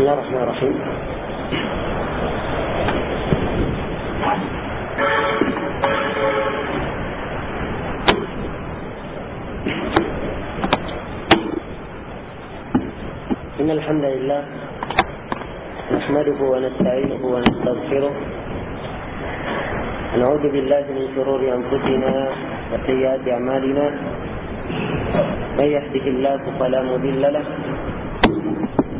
بسم الله الرحمن الرحيم. إن الحمد لله نحمده ونستعينه ونستغفره. ونعوذ بالله من شرور أنفسنا وسيئات أعمالنا. من يهده الله فلا مضل له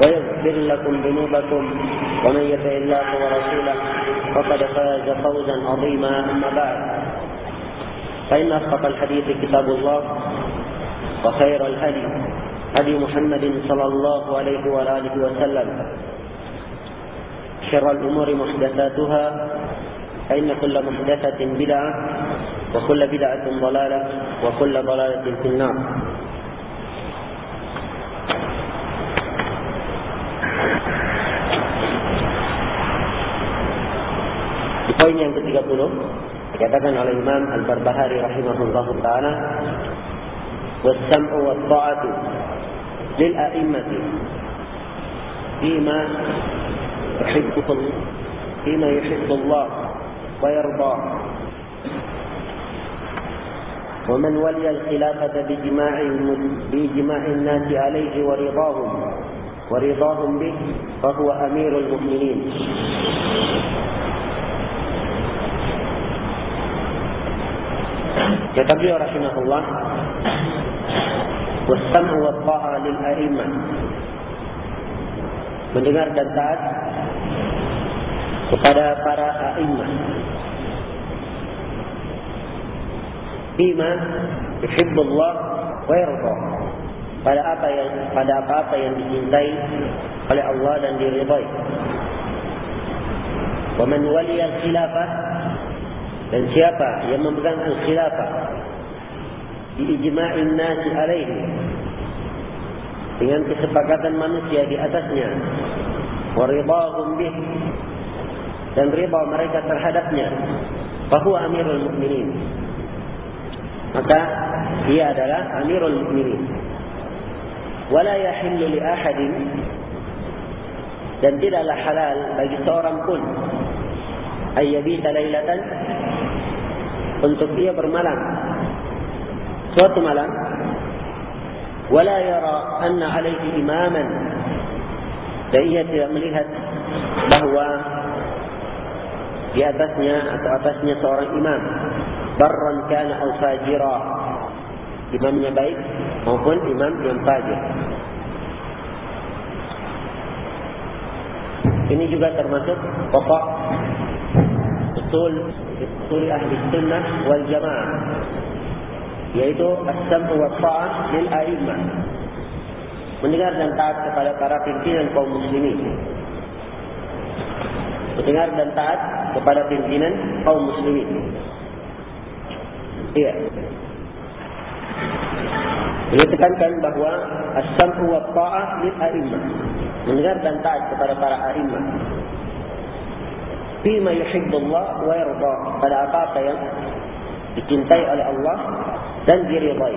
ويغفر لكم ذنوبكم ومن يطع الله ورسوله فقد فاز فوزا عظيما أما بعد. فإن أصدق الحديث كتاب الله وخير الهدي هدي محمد صلى الله عليه وآله وسلم. شر الأمور محدثاتها فإن كل محدثة بدعة وكل بدعة ضلالة وكل ضلالة في النار. Poin yang ke-30 dikatakan oleh Imam Al-Barbahari rahimahullah taala lil a'immati fima yuhibbu fima yuhibbu Allah wa yarda ومن ولي الخلافة بجماع بإجماع الناس عليه ورضاهم ورضاهم به فهو أمير المؤمنين Kata beliau rahimahullah Wassam'u wa ta'a lil a'imah Mendengar dan taat kepada para a'imah Bima yuhibbullah wa yarda pada apa yang pada apa-apa yang dicintai oleh Allah dan diridai. Wa man wali al-khilafah dan siapa yang memegang al-khilafah di nasi alaihi. Dengan kesepakatan manusia di atasnya. Wa ridahum bih. Dan rida mereka terhadapnya. Bahwa amirul mukminin maka dia adalah amirul mukminin wala yahillu li ahadin. Dan tidaklah halal bagi seorang pun. Ayyabita lailatan untuk dia bermalam. Suatu malam wala yara anna alaihi imaman. Dan ia tidak melihat bahawa di atasnya atau atasnya seorang imam. Barran kana aw fajira. Imamnya baik maupun imam yang fajir. Ini juga termasuk pokok usul usul ahli sunnah wal jamaah yaitu as-sam'u wa ta'ah lil a'immah mendengar dan taat kepada para pimpinan kaum muslimin mendengar dan taat kepada pimpinan kaum muslimin Iya. Beliau tekankan bahawa as-sam'u wa ta'ah lil a'immah. Mendengar dan taat kepada para a'immah. Fima yuhibbullah wa yarda. Pada apa-apa yang dicintai oleh Allah dan diridai.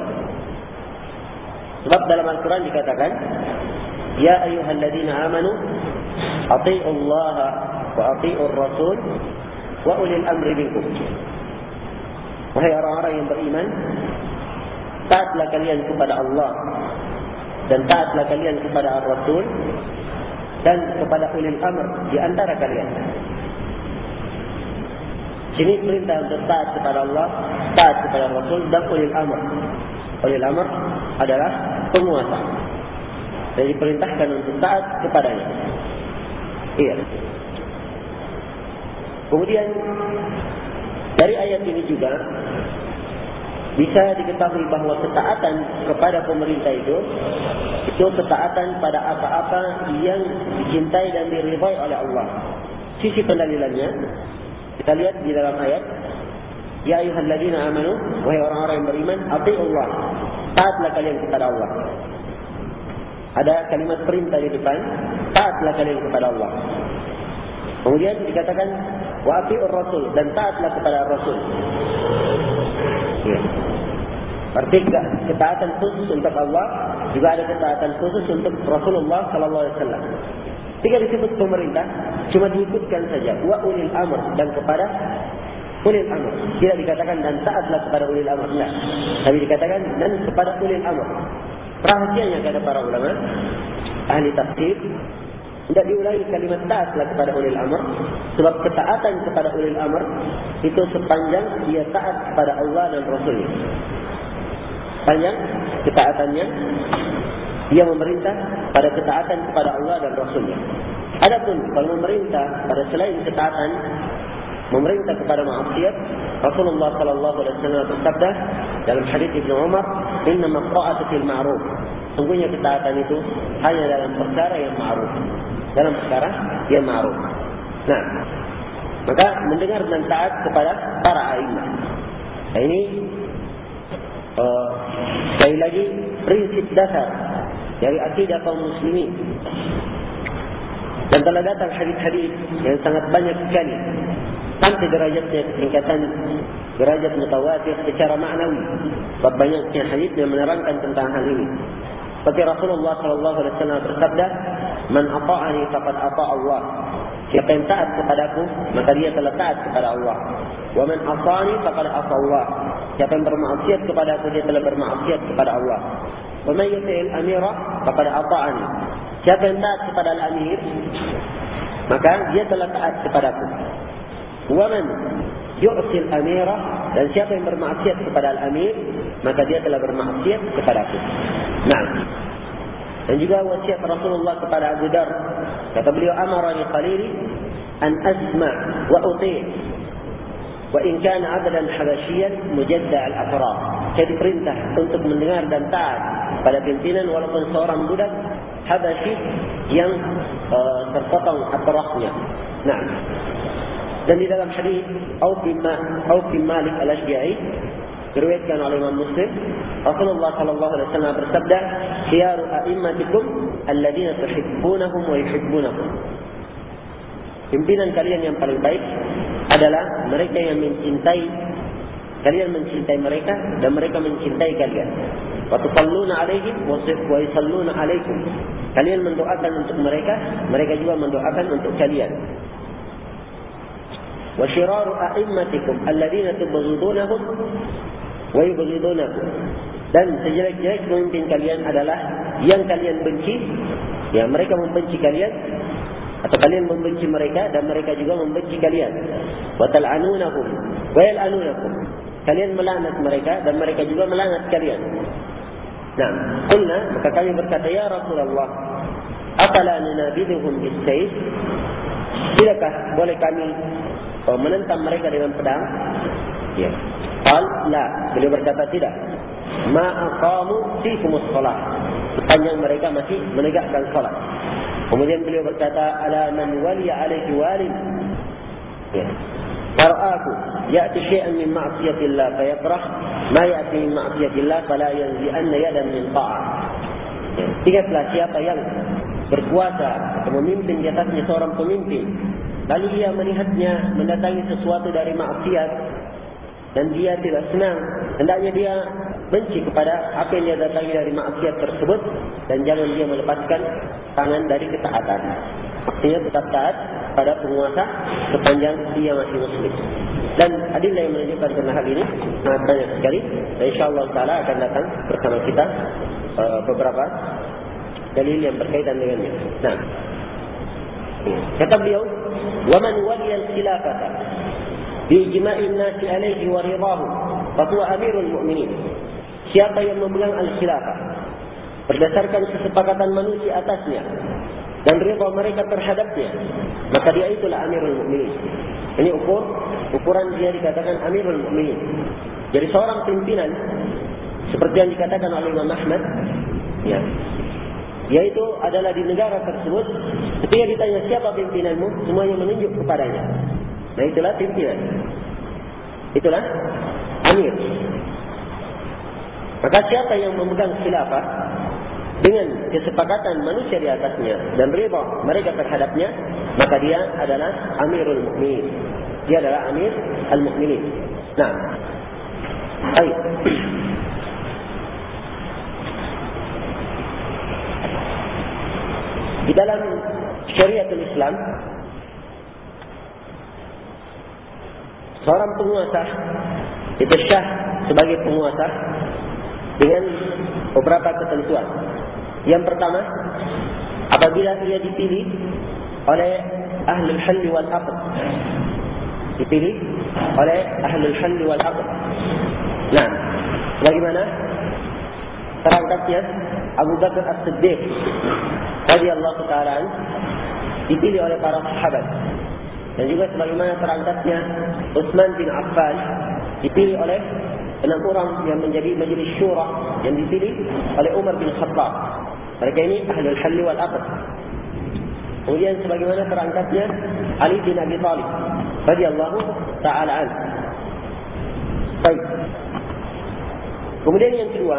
Sebab dalam Al-Quran dikatakan, Ya ayuhalladzina amanu, ati'u Allah wa ati'u Rasul wa ulil amri minkum. Wahai orang-orang yang beriman, taatlah kalian kepada Allah dan taatlah kalian kepada Ar-Rasul dan kepada ulil amr di antara kalian. Sini perintah untuk taat kepada Allah, taat kepada Rasul dan ulil amr. Ulil amr adalah penguasa. Jadi perintahkan untuk taat kepadanya. Iya. Kemudian dari ayat ini juga bisa diketahui bahawa ketaatan kepada pemerintah itu itu ketaatan pada apa-apa yang dicintai dan diridhai oleh Allah. Sisi pendalilannya kita lihat di dalam ayat Ya ayyuhalladzina amanu wahai orang-orang yang beriman Allah taatlah kalian kepada Allah. Ada kalimat perintah di depan taatlah kalian kepada Allah. Kemudian dikatakan wa rasul dan taatlah kepada rasul. Ya. Arti ketaatan khusus untuk Allah juga ada ketaatan khusus untuk Rasulullah sallallahu alaihi wasallam. Jika disebut pemerintah cuma diikutkan saja wa ulil amr dan kepada ulil amr. Tidak dikatakan dan taatlah kepada ulil amr. Tidak. Tapi dikatakan dan kepada ulil amr. Rahasianya kata para ulama ahli tafsir tidak diulangi kalimat taatlah kepada ulil amr sebab ketaatan kepada ulil amr itu sepanjang dia taat kepada Allah dan Rasulnya. Sepanjang ketaatannya dia memerintah pada ketaatan kepada Allah dan Rasulnya. Adapun kalau memerintah pada selain ketaatan memerintah kepada maksiat Rasulullah sallallahu alaihi wasallam bersabda dalam hadis Ibnu Umar inna maqa'atu fil ma'ruf. Sungguhnya ketaatan itu hanya dalam perkara yang ma'ruf. Dalam perkara yang ma'ruf. Nah maka mendengar dan taat kepada para a'immah nah, ini uh, sekali lagi prinsip dasar dari akidah kaum muslimin dan telah datang hadis-hadis yang sangat banyak sekali sampai derajatnya tingkatan derajat mutawatir secara maknawi. Sebab banyaknya hadis yang menerangkan tentang hal ini. Seperti Rasulullah sallallahu alaihi wasallam bersabda, "Man ata'ani faqad ata'a Allah." Siapa yang taat kepadaku, maka dia telah taat kepada Allah. Wa man asani faqad asa Allah. Siapa yang bermaksiat kepadaku, dia telah bermaksiat kepada Allah. Man yuti'il amira faqad ata'ani. Siapa yang taat kepada al-amir, maka dia telah taat kepadaku. Waman yu'sil amirah dan siapa yang bermaksiat kepada al-amir maka dia telah bermaksiat kepada aku. Nah. Dan juga wasiat Rasulullah kepada Abu Dar kata beliau amarani qalili an asma wa uti' wa in kana abdan habasyian mujadda al-afraq. Jadi perintah untuk mendengar dan taat pada pimpinan walaupun seorang budak habasyi yang uh, terpotong atrafnya. Nah, dan di dalam hadis Auf bin Auf bin Malik Al-Ashja'i diriwayatkan oleh Imam Muslim, Rasulullah sallallahu alaihi wasallam bersabda, "Khiyaru a'immatikum alladziina tuhibbunahum wa yuhibbunakum." Pimpinan kalian yang paling baik adalah mereka yang mencintai kalian mencintai mereka dan mereka mencintai kalian. Watuqalluna alaihim wa yusalluna alaikum. Kalian mendoakan untuk mereka, mereka juga mendoakan untuk kalian. Wa shiraru a'immatikum alladziina tubghidunahum wa yubghidunakum. Dan sejelek-jelek pemimpin kalian adalah yang kalian benci, ya mereka membenci kalian atau kalian membenci mereka dan mereka juga membenci kalian. Watal'anunahum wa yal'anunakum kalian melaknat mereka dan mereka juga melaknat kalian nah qulna maka kami berkata ya Rasulullah afala nunabidhuhum bis-sayf Tidakkah boleh kami Oh, menentang mereka dengan pedang? Ya. Qal la. Beliau berkata tidak. Ma aqamu fiikumus shalah. Sepanjang mereka masih menegakkan salat. Kemudian beliau berkata ala man wali alaihi walid. Ya. Fara'aku ya'ti syai'an min ma'siyatillah fa yakrah ma ya'ti min ma'siyatillah fala yanzi anna yadan min ta'ah. Ingatlah siapa yang berkuasa atau memimpin di atasnya seorang pemimpin Lalu dia melihatnya mendatangi sesuatu dari maksiat dan dia tidak senang. Hendaknya dia benci kepada apa yang dia datangi dari maksiat tersebut dan jangan dia melepaskan tangan dari ketaatan. Maksudnya tetap taat pada penguasa sepanjang dia masih muslim. Dan adillah yang menunjukkan tentang hal ini sangat banyak sekali. Dan insyaAllah ta'ala akan datang bersama kita uh, beberapa dalil yang berkaitan dengannya. Nah, kata beliau, ومن ولي الخلافة Bijma'in nasi alaihi wa ridahu. Fahuwa amirul mu'minin. Siapa yang memegang al-khilafah. Berdasarkan kesepakatan manusia atasnya. Dan rida mereka terhadapnya. Maka dia itulah amirul mu'minin. Ini ukur, ukuran dia dikatakan amirul mu'minin. Jadi seorang pimpinan. Seperti yang dikatakan oleh Imam Ahmad. Ya, yaitu adalah di negara tersebut ketika ditanya siapa pimpinanmu semuanya menunjuk kepadanya nah itulah pimpinan itulah amir maka siapa yang memegang khilafah dengan kesepakatan manusia di atasnya dan riba mereka terhadapnya maka dia adalah amirul mukminin dia adalah amir al-mukminin nah. Baik. Di dalam syariat Islam seorang penguasa itu syah sebagai penguasa dengan beberapa ketentuan. Yang pertama, apabila ia dipilih oleh ahli hal wal aqd. Dipilih oleh ahli hal wal aqd. Nah, bagaimana? Terangkatnya Abu Bakar As-Siddiq radhiyallahu taala dipilih oleh para sahabat dan juga sebagaimana terangkatnya Utsman bin Affan dipilih oleh enam orang yang menjadi majlis syura yang dipilih oleh Umar bin Khattab mereka ini ahli al-hal wal aqd kemudian sebagaimana terangkatnya Ali bin Abi Thalib radhiyallahu taala an baik kemudian yang kedua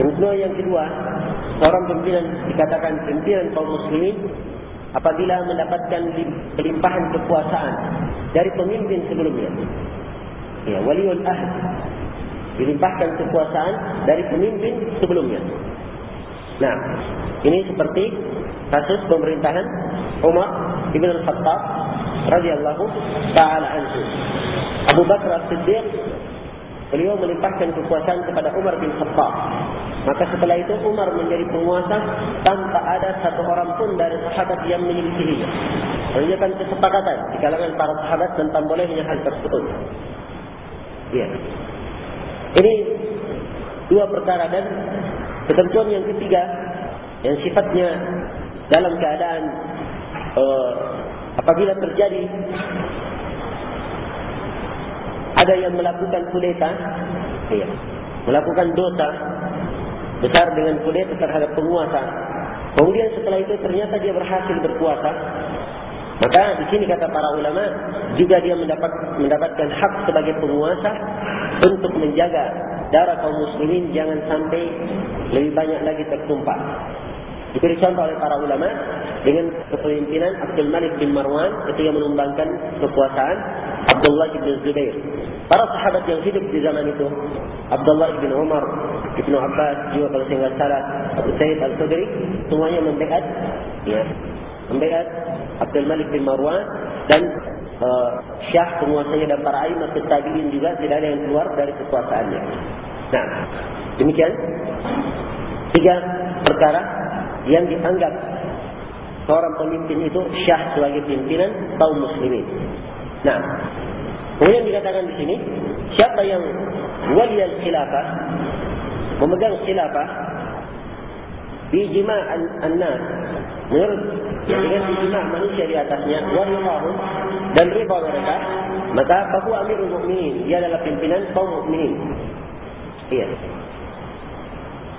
Kemudian yang kedua, seorang pimpinan dikatakan pimpinan kaum muslimin apabila mendapatkan pelimpahan kekuasaan dari pemimpin sebelumnya. Ya, waliul ahd dilimpahkan kekuasaan dari pemimpin sebelumnya. Nah, ini seperti kasus pemerintahan Umar ibn al-Khattab radhiyallahu taala anhu. Abu Bakar As-Siddiq beliau melimpahkan kekuasaan kepada Umar bin Khattab. Maka setelah itu Umar menjadi penguasa tanpa ada satu orang pun dari sahabat yang menyelisihinya. Menunjukkan kesepakatan di kalangan para sahabat tentang bolehnya hal tersebut. Ya. Ini dua perkara dan ketentuan yang ketiga yang sifatnya dalam keadaan uh, apabila terjadi ada yang melakukan kudeta, ya, melakukan dosa besar dengan kudeta terhadap penguasa. Kemudian setelah itu ternyata dia berhasil berkuasa. Maka di sini kata para ulama juga dia mendapat mendapatkan hak sebagai penguasa untuk menjaga darah kaum muslimin jangan sampai lebih banyak lagi tertumpah. Diberi contoh oleh para ulama dengan kepemimpinan Abdul Malik bin Marwan ketika menumbangkan kekuasaan Abdullah bin Zubair. Para sahabat yang hidup di zaman itu, Abdullah bin Umar, Ibnu Abbas, juga kalau saya tidak salah, Abu Sayyid Al-Khudri, semuanya membaiat, ya, membaiat Abdul Malik bin Marwan dan uh, Syah penguasanya dan para imam tabi'in juga tidak ada yang keluar dari kekuasaannya. Nah, demikian tiga perkara yang dianggap seorang pemimpin itu syah sebagai pimpinan kaum muslimin. Nah, kemudian dikatakan di sini, siapa yang wali al-khilafah, memegang khilafah, bijima an-nas, menurut dengan bijima manusia di atasnya, warimahum, dan riba mereka, maka bahu amirul mu'minin, dia adalah pimpinan kaum mu'minin. Iya.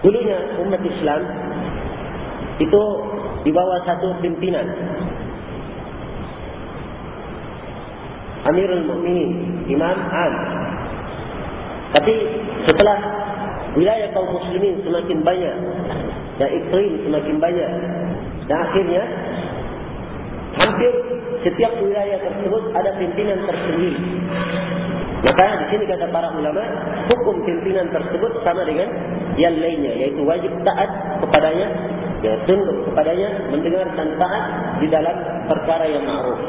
Dulunya umat Islam itu di bawah satu pimpinan Amirul Mukminin Imam Al. Tapi setelah wilayah kaum muslimin semakin banyak dan iklim semakin banyak dan akhirnya hampir setiap wilayah tersebut ada pimpinan tersendiri. Maka di sini kata para ulama, hukum pimpinan tersebut sama dengan yang lainnya, yaitu wajib taat kepadanya ya tunduk kepadanya mendengar dan taat di dalam perkara yang ma'ruf.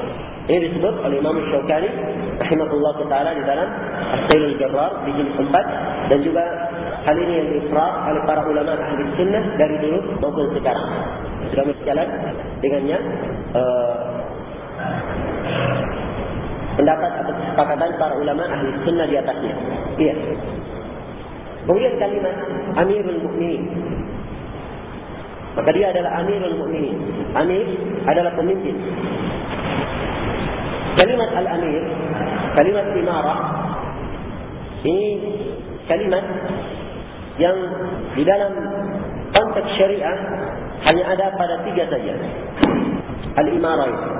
Ini disebut oleh Imam Syaukani rahimahullah taala di dalam As-Sail al-Jarrar di jilid 4 dan juga hal ini yang diikraf oleh para ulama ahli sunnah dari dulu maupun sekarang. Sudah berjalan dengannya uh, pendapat atau kesepakatan para ulama ahli sunnah di atasnya. Iya. Kemudian kalimat Amirul Mukminin. Maka dia adalah Amirul Mukminin. Amir adalah pemimpin. Kalimat Al-Amir, kalimat Imarah, ini kalimat yang di dalam konteks syariah hanya ada pada tiga saja. Al-Imarah itu.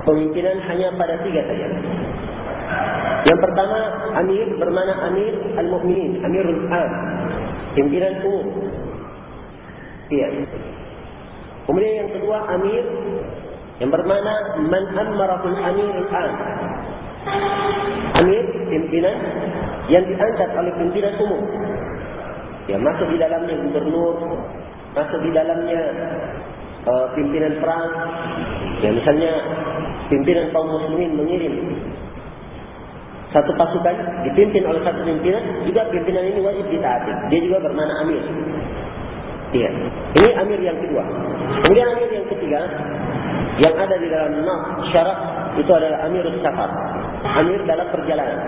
Pemimpinan hanya pada tiga saja. Yang pertama, Amir bermana Amir Al-Mu'minin, Amirul Am. Pimpinan umum. Iya. Kemudian yang kedua, Amir yang bermana Man Ammarahul Amirul Am. Amir, pimpinan yang diangkat oleh pimpinan umum. Ya, masuk di dalamnya gubernur, masuk di dalamnya uh, pimpinan perang. Ya, misalnya pimpinan kaum muslimin mengirim satu pasukan dipimpin oleh satu pimpinan, juga pimpinan ini wajib ditaati. Dia juga bermana amir. Iya. Ini amir yang kedua. Kemudian amir yang ketiga yang ada di dalam nas syarat itu adalah amir safar. Amir dalam perjalanan.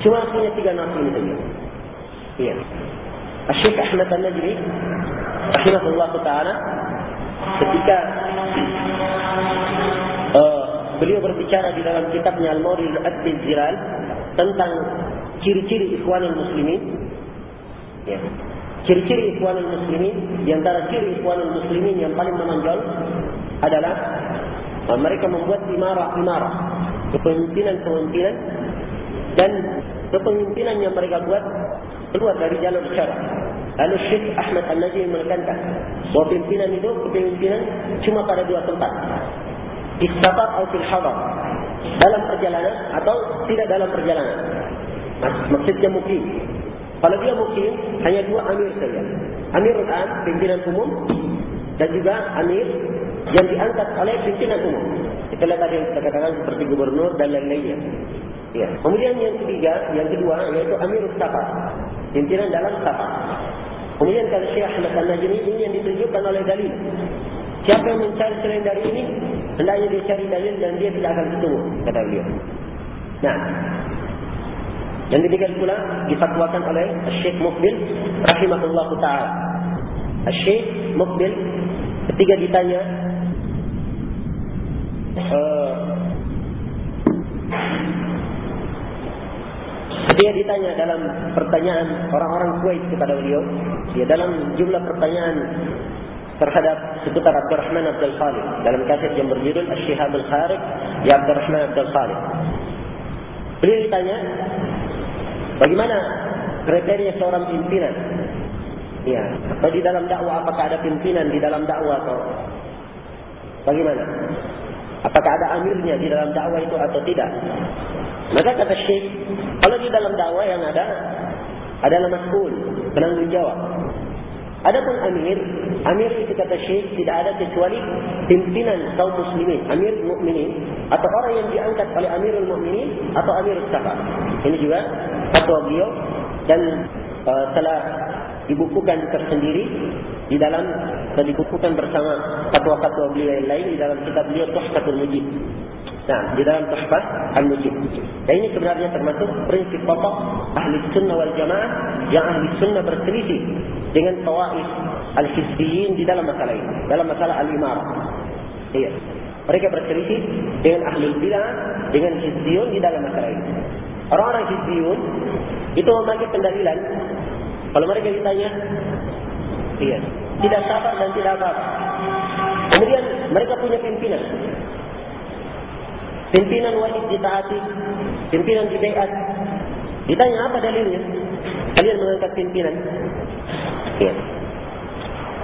Cuma punya tiga nas ini saja. Iya. Syekh Ahmad An-Najmi rahimahullah taala ketika uh, beliau berbicara di dalam kitabnya Al-Mawrid Al-Adbil Zilal tentang ciri-ciri ikhwanul muslimin. Ya. Ciri-ciri ikhwanul muslimin, di antara ciri ikhwanul muslimin yang paling menonjol adalah uh, mereka membuat imarah-imarah, kepemimpinan-kepemimpinan dan kepemimpinan yang mereka buat keluar dari jalur syarak. Lalu Syekh Ahmad Al-Najim menekankan bahawa pimpinan itu kepemimpinan cuma pada dua tempat. Di safar atau di hadar dalam perjalanan atau tidak dalam perjalanan. Maksudnya mungkin kalau dia mungkin hanya dua amir saja. Amir an pimpinan umum dan juga amir yang diangkat oleh pimpinan umum. Kita lihat tadi yang kita katakan seperti gubernur dan lain-lainnya. Ya. kemudian yang ketiga yang kedua yaitu amir safar pimpinan dalam safar kemudian kalau Syekh Ahmad Al-Najmi ini yang ditunjukkan oleh dalil. Siapa yang mencari selain dari ini Hendaknya dia cari dalil dan dia tidak akan ketemu, kata beliau. Nah, yang demikian pula difatwakan oleh Syekh Mukbil rahimahullah taala. Syekh Mukbil ketika ditanya uh, ketika ditanya dalam pertanyaan orang-orang Kuwait kepada beliau, ya dalam jumlah pertanyaan terhadap seputar Abdurrahman Abdul Khalid dalam kaset yang berjudul Ash-Shihab Al-Kharib ya Abdurrahman Abdul Khalid. Beliau ditanya bagaimana kriteria seorang pimpinan? Ya, atau di dalam dakwah apakah ada pimpinan di dalam dakwah atau bagaimana? Apakah ada amirnya di dalam dakwah itu atau tidak? Maka kata Syekh, kalau di dalam dakwah yang ada adalah mas'ul, penanggung jawab. Adapun amir, amir itu kata Syekh tidak ada kecuali pimpinan kaum muslimin, amir mukminin atau orang yang diangkat oleh amirul mukminin atau amir safar. Ini juga fatwa beliau dan uh, telah dibukukan tersendiri di dalam dan dibukukan bersama fatwa-fatwa beliau yang lain di dalam kitab beliau Tuhfatul Mujib. Nah, di dalam Tuhfah Al-Mujib. Dan ini sebenarnya termasuk prinsip pokok ahli sunnah wal jamaah yang ahli sunnah berselisih dengan tawaif al-hizbiyin di dalam masalah ini, dalam masalah al-imarah. Iya. Mereka berselisih dengan ahli bidah, dengan hizbiyun di dalam masalah ini. Orang-orang hizbiyun itu memakai pendalilan. Kalau mereka ditanya, iya, tidak sabar dan tidak apa-apa. Kemudian mereka punya pimpinan. Pimpinan wajib ditaati, pimpinan dibaiat. Ditanya apa dalilnya? Kalian mengangkat pimpinan. Ya.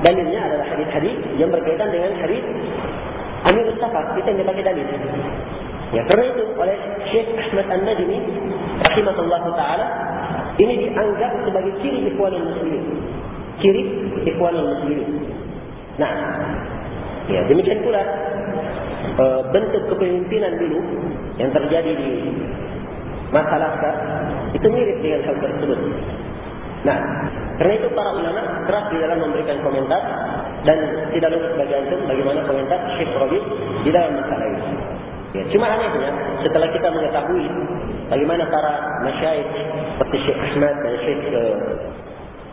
Dalilnya adalah hadis-hadis yang berkaitan dengan hadis Amir Safar. Kita yang pakai dalil. Ya, karena itu oleh Syekh Ahmad An-Najmi rahimahullah taala ini dianggap sebagai ciri ikhwanul muslimin. Ciri ikhwanul muslimin. Nah, ya demikian pula e, bentuk kepemimpinan dulu yang terjadi di masalah itu mirip dengan hal tersebut. Nah, karena itu para ulama keras di dalam memberikan komentar dan tidak luput bagi antum bagaimana komentar Syekh Rabi di dalam masalah ini. Ya, cuma anehnya setelah kita mengetahui bagaimana para masyaikh seperti Syekh Ahmad dan Syekh uh,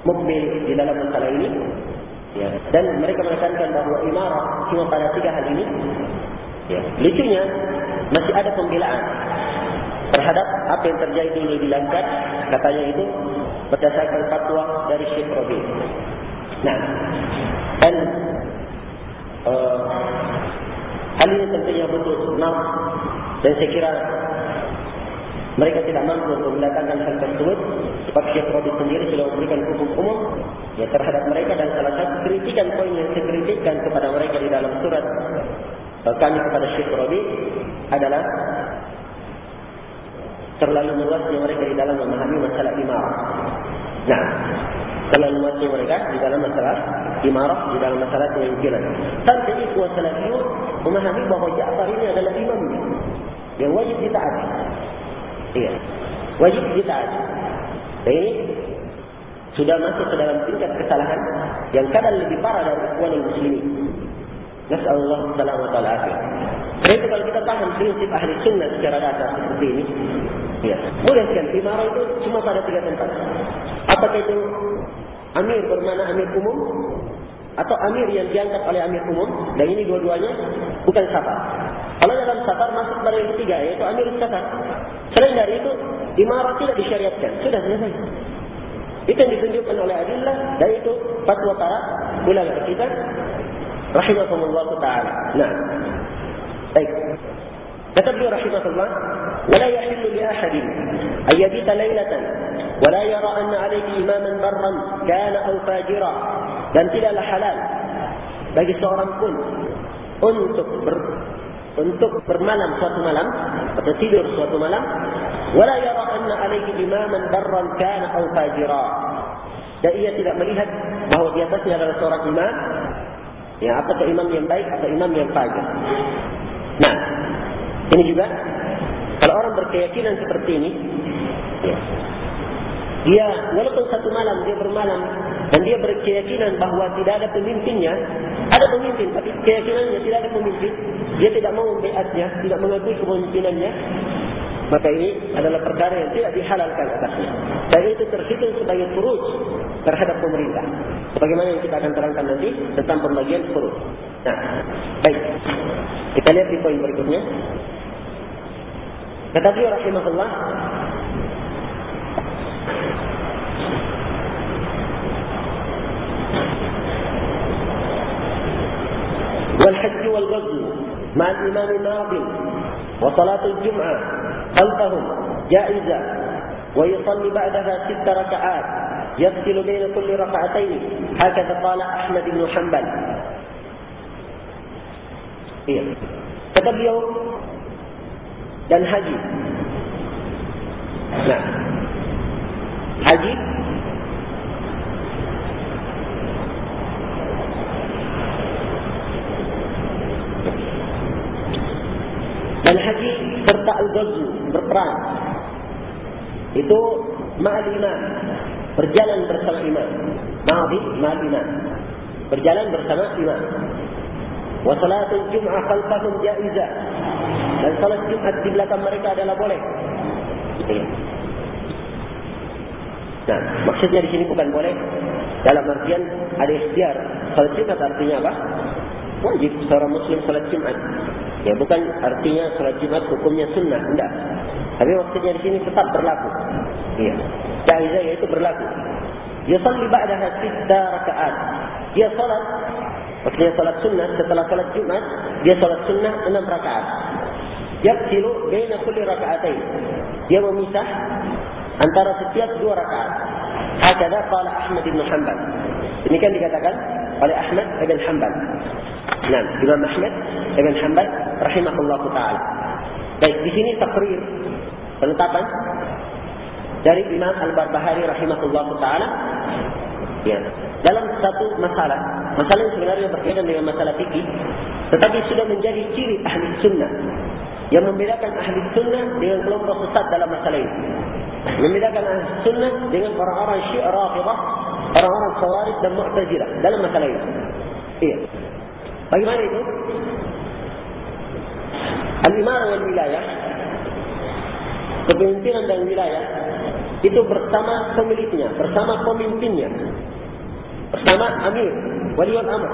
Mukbil di dalam masalah ini ya, dan mereka menekankan bahawa imarah cuma pada tiga hal ini ya, lucunya masih ada pembelaan terhadap apa yang terjadi di Langkat katanya itu berdasarkan fatwa dari Syekh Rabi nah dan uh, Hal ini tentunya betul benar dan saya kira mereka tidak mampu untuk mendatangkan hal tersebut sebab Syekh Rabi sendiri sudah memberikan hukum umum ya, terhadap mereka dan salah satu kritikan poin yang saya kritikkan kepada mereka di dalam surat uh, kami kepada Syekh Rabi adalah terlalu luasnya mereka di dalam memahami masalah imam. Nah, terlalu luasnya mereka di dalam masalah imarah, di dalam masalah kemungkinan. Sampai itu wasalafiyun memahami bahawa Ja'far ini adalah imam yang wajib ditaati. Iya, wajib ditaati. Ini sudah masuk ke dalam tingkat kesalahan yang kadang lebih parah dari ikhwan yang muslimin. Nasallahu alaihi wa ta'ala Jadi kalau kita paham prinsip ahli sunnah secara dasar seperti ini, ya, boleh kan imarah itu cuma pada tiga tempat. Apakah itu Amir bermana Amir umum atau Amir yang diangkat oleh Amir umum dan ini dua-duanya bukan safar. Kalau dalam safar masuk pada yang ketiga yaitu Amir safar. Selain dari itu imarah tidak disyariatkan. Sudah selesai. Itu yang ditunjukkan oleh Adillah dan itu fatwa para ulama kita rahimahumullah taala. Nah. Baik. Kata beliau rahimahullah, "Wala yahillu li ahadin an yabita laylatan ولا يرى أن عليه إماما برا كان أو فاجرا dan tidaklah halal bagi seorang pun untuk ber, untuk bermalam suatu malam atau tidur suatu malam wala yara anna alaihi imaman barran kana aw fajira dan ia tidak melihat bahawa di atasnya adalah seorang imam ya apakah imam yang baik atau imam yang fajir nah ini juga kalau orang berkeyakinan seperti ini ya, dia walaupun satu malam dia bermalam dan dia berkeyakinan bahawa tidak ada pemimpinnya, ada pemimpin tapi keyakinannya tidak ada pemimpin, dia tidak mau membeatnya, tidak mengakui kepemimpinannya, maka ini adalah perkara yang tidak dihalalkan atasnya. Dan itu terhitung sebagai furuj terhadap pemerintah. Sebagaimana yang kita akan terangkan nanti tentang pembagian furuj. Nah, baik. Kita lihat di poin berikutnya. Kata beliau rahimahullah, والحج والغزو مع الإمام ناظم وصلاة الجمعة خلفهم جائزة ويصلي بعدها ست ركعات يفصل بين كل ركعتين هكذا قال أحمد بن حنبل iya. Kata beliau dan haji. Nah, haji? Dan haji serta al-ghazw berperang. Itu ma'al imam berjalan bersama imam ma'adhi ma'al imam berjalan bersama imam wa salatul jum'ah khalfahum jaizah dan salat jumat di belakang mereka adalah boleh ya. nah maksudnya di sini bukan boleh dalam artian ada ikhtiar salat jumat artinya apa wajib seorang muslim salat jumat Ya bukan artinya salat Jumat hukumnya sunnah, tidak. Tapi maksudnya di sini tetap berlaku. Iya. Jaizah yaitu berlaku. Dia salli ba'daha sitta rakaat. Dia salat maksudnya salat sunnah setelah salat Jumat, dia salat sunnah enam rakaat. Yaksilu baina kulli rakaatain. Dia memisah antara setiap dua rakaat. Hakada qala Ahmad bin Hanbal. Demikian dikatakan oleh Ahmad bin Hanbal. Nah, Imam Ahmad bin Hanbal rahimahullah taala. Baik, di sini takrir penetapan dari Imam Al-Barbahari rahimahullah taala. Ya. Dalam satu masalah, masalah yang sebenarnya berkaitan dengan masalah fikih, tetapi sudah menjadi ciri ahli sunnah yang membedakan ahli sunnah dengan kelompok sesat dalam masalah ini. Membedakan ahli sunnah dengan orang-orang syiah rafidah, orang-orang khawarij dan mu'tazilah dalam masalah ini. Iya. Bagaimana itu? Al-Imam wal wilayah kepemimpinan dan wilayah itu bersama pemiliknya, bersama pemimpinnya, bersama amir, waliul amr.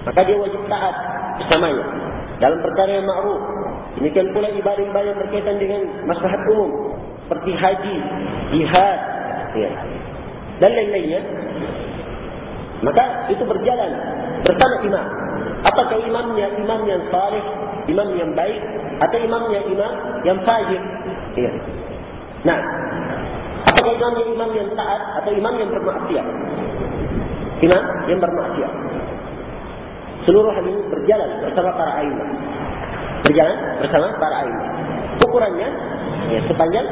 Maka dia wajib taat bersamanya dalam perkara yang ma'ruf. Demikian pula ibadah-ibadah yang berkaitan dengan maslahat umum seperti haji, jihad, ya. dan lain-lainnya. Maka itu berjalan bersama imam. Apakah imamnya imam yang salih, imam yang baik, atau imamnya imam yang fajir? Ya. Nah, apakah imamnya imam yang taat atau imam yang bermaksiat? Imam yang bermaksiat. Seluruh hal ini berjalan bersama para ayat. Berjalan bersama para ayat. Ukurannya, ya, sepanjang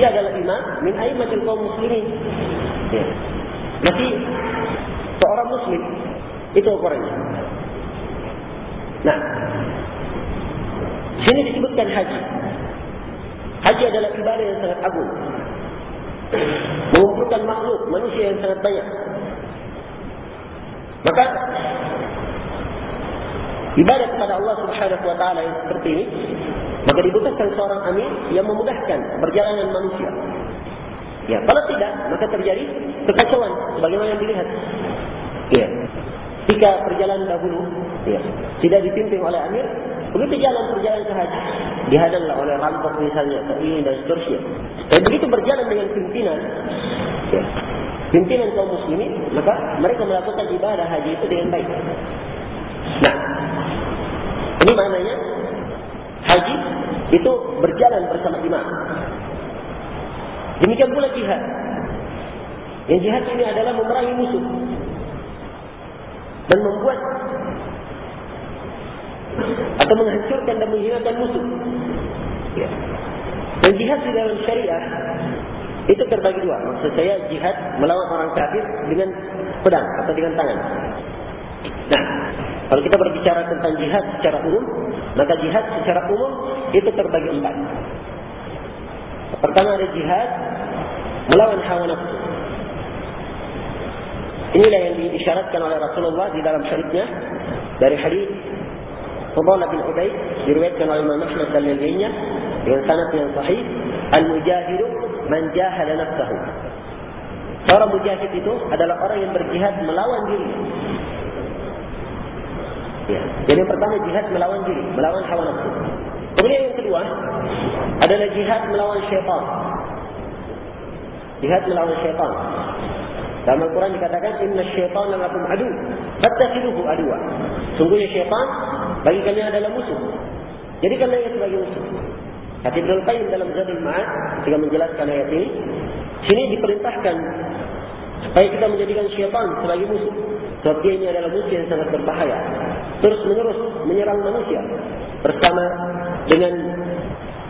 dia adalah imam min aymatil kaum muslimin. Ya. Masih seorang muslim itu ukurannya. Nah, sini disebutkan haji. Haji adalah ibadah yang sangat agung. Mengumpulkan makhluk, manusia yang sangat banyak. Maka ibadah kepada Allah Subhanahu wa taala yang seperti ini maka dibutuhkan seorang amir yang memudahkan perjalanan manusia. Ya, kalau tidak maka terjadi kekacauan sebagaimana yang dilihat. Ya. Jika perjalanan dahulu ya, tidak dipimpin oleh amir, begitu jalan perjalanan ke haji dihadanglah oleh rampok misalnya ini dan seterusnya. Dan begitu berjalan dengan pimpinan, ya, pimpinan kaum muslimin, maka mereka melakukan ibadah haji itu dengan baik. Nah, ini maknanya haji itu berjalan bersama imam. Demikian pula jihad. Yang jihad ini adalah memerangi musuh dan membuat atau menghancurkan dan menghinakan musuh. Ya. Dan jihad di dalam syariah itu terbagi dua. Maksud saya jihad melawan orang kafir dengan pedang atau dengan tangan. Nah, kalau kita berbicara tentang jihad secara umum, maka jihad secara umum itu terbagi empat. Pertama ada jihad melawan hawa nafsu. Inilah yang diisyaratkan oleh Rasulullah di dalam syarifnya dari hadis Ubaid diriwayatkan oleh Imam Ahmad dan lainnya dengan sanad yang sahih al-mujahidu man jahada nafsahu. Seorang mujahid itu adalah orang yang berjihad melawan diri. Ya. Jadi pertama jihad melawan diri, melawan hawa nafsu. Kemudian yang kedua adalah jihad melawan syaitan. Jihad melawan syaitan. Dalam Al-Quran dikatakan inna syaitan lakum adu, fattakhiduhu aduwa. Sungguhnya syaitan bagi kalian adalah musuh. Jadi kalian ia sebagai musuh. Kata Ibn Al-Qayyim dalam Zadul Ma'ad ketika menjelaskan ayat ini, sini diperintahkan supaya kita menjadikan syaitan sebagai musuh. Sebab dia ini adalah musuh yang sangat berbahaya. Terus menerus menyerang manusia bersama dengan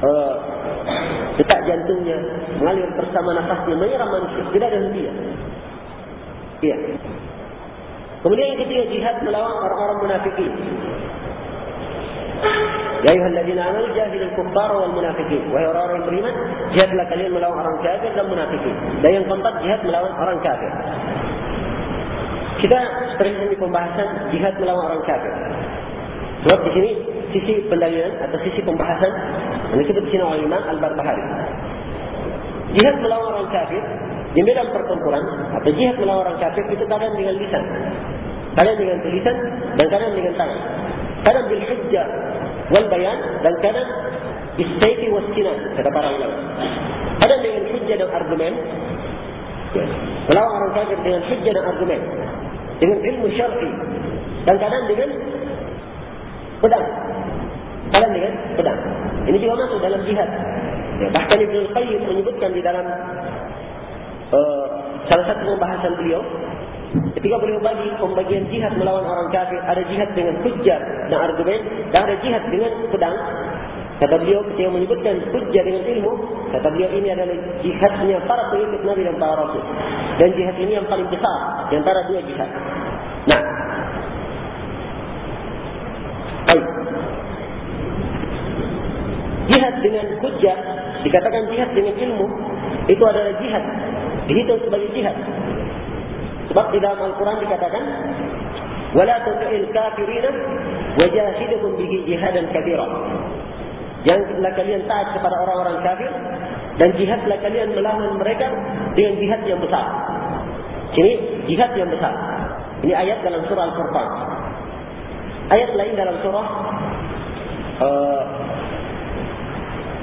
uh, detak jantungnya mengalir bersama nafasnya menyerang manusia. Tidak ada henti. Iya. Kemudian yang ketiga jihad melawan orang-orang munafikin. Ya ayuhal ladina amal jahil al-kuffar wal munafikin. Wahai orang-orang beriman, jihadlah kalian melawan orang kafir dan munafikin. Dan yang keempat, jihad melawan orang kafir. Kita sering ini pembahasan jihad melawan orang kafir. Sebab di sini sisi pendalilan atau sisi pembahasan yang disebut di sini oleh Imam Al-Barbahari. Jihad melawan orang kafir di medan pertempuran atau jihad melawan orang kafir itu kadang dengan lisan. Kadang dengan tulisan dan kadang dengan tangan. ألم بالحجة والبيان بل كان بالسيف والسنان كذا قرأ إلى ألم بين الحجة والأرجمان ولا أرى الكافر بين الحجة والأرجمان إذن علم شرعي. بل كان بين قدام ألم بين قدام إن جوا ما سود ألم جهاد. بحكة ابن القيم menyebutkan di dalam uh, salah satu pembahasan beliau ketika beliau bagi pembagian jihad melawan orang kafir ada jihad dengan hujjah dan argumen dan ada jihad dengan pedang. Kata beliau ketika menyebutkan hujjah dengan ilmu kata beliau ini adalah jihadnya para pengikut Nabi dan para Rasul. Dan jihad ini yang paling besar di antara dua jihad. Nah. Baik. Jihad dengan hujjah dikatakan jihad dengan ilmu itu adalah jihad. Dihitung sebagai jihad. Sebab di dalam Al-Quran dikatakan, "Wala tu'il kafirin Wajahiduhum bihi jihadan kabira. Janganlah kalian taat kepada orang-orang kafir dan jihadlah kalian melawan mereka dengan jihad yang besar. Ini jihad yang besar. Ini ayat dalam surah Al-Furqan. Ayat lain dalam surah uh,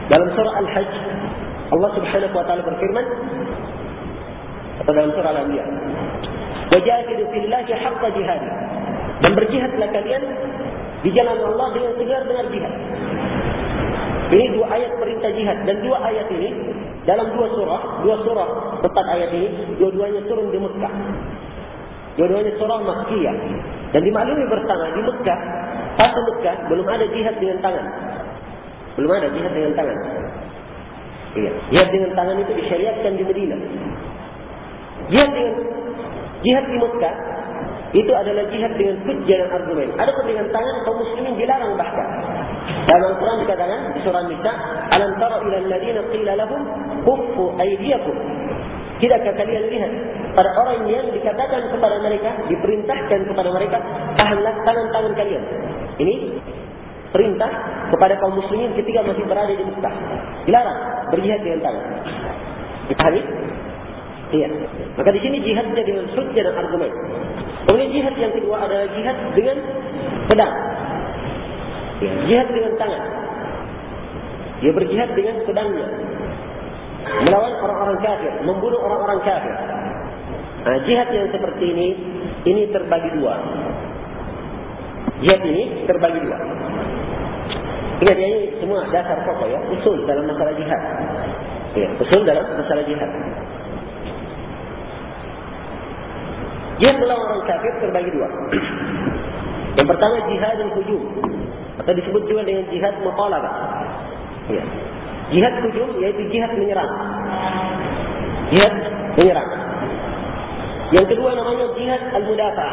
dalam surah Al-Hajj Allah Subhanahu wa taala berfirman atau dalam surah Al-Anbiya Wajahidu fillahi haqqa jihad dan berjihadlah kalian di jalan Allah dengan segar-segar jihad. Ini dua ayat perintah jihad dan dua ayat ini dalam dua surah, dua surah tepat ayat ini, dua-duanya turun di Mekah. Dua-duanya surah Makkiyah. Dan dimaklumi bersama di Mekah, pas Mekah belum ada jihad dengan tangan. Belum ada jihad dengan tangan. Iya. Jihad dengan tangan itu disyariatkan di Madinah. Jihad dengan jihad di Mekah itu adalah jihad dengan hujjah dan argumen. Ada dengan tangan kaum muslimin dilarang bahkan. Dalam Al-Quran dikatakan di surah Nisa, "Alam tara ila alladziina qila lahum kuffu aydiyakum?" Tidakkah kalian lihat pada orang yang dikatakan kepada mereka, diperintahkan kepada mereka, tahanlah tangan-tangan kalian. Ini perintah kepada kaum muslimin ketika masih berada di Mekah. Dilarang berjihad dengan tangan. Dipahami? Iya. Maka di sini jihadnya dengan hujjah dan argumen. Kemudian jihad yang kedua adalah jihad dengan pedang. Ya, jihad dengan tangan. Dia berjihad dengan pedangnya. Melawan orang-orang kafir, membunuh orang-orang kafir. Nah, jihad yang seperti ini, ini terbagi dua. Jihad ini terbagi dua. Ingat ini semua dasar pokok ya, usul dalam masalah jihad. Ya, usul dalam masalah jihad. Jihad melawan orang kafir terbagi dua. Yang pertama jihad yang hujum. Atau disebut juga dengan jihad mutalabah. Ya. Jihad hujum yaitu jihad menyerang. Jihad menyerang. Yang kedua namanya jihad al-mudafa.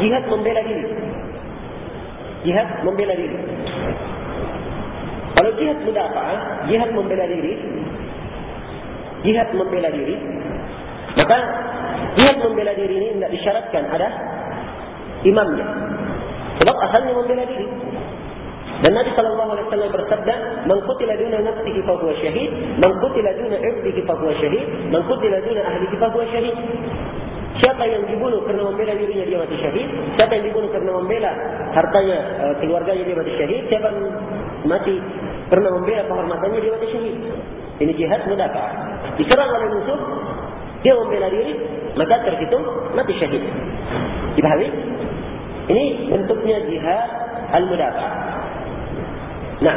Jihad membela diri. Jihad membela diri. Kalau jihad mudafa, jihad membela diri, jihad membela diri, maka Jihad membela diri ini tidak disyaratkan ada imamnya. Sebab asalnya membela diri. Dan Nabi sallallahu alaihi wasallam bersabda, "Man qutila duna nafsihi fa huwa syahid, man qutila duna 'irdihi fa huwa syahid, man qutila duna ahlihi fa huwa syahid." Siapa yang dibunuh kerana membela dirinya dia mati syahid, siapa yang dibunuh kerana membela hartanya eh, keluarganya dia mati syahid, siapa yang mati kerana membela kehormatannya dia mati syahid. Ini jihad mudafa. Diserang oleh musuh, dia membela diri, maka terhitung mati syahid. Dipahami? Ini bentuknya jihad al-mudafa. Nah,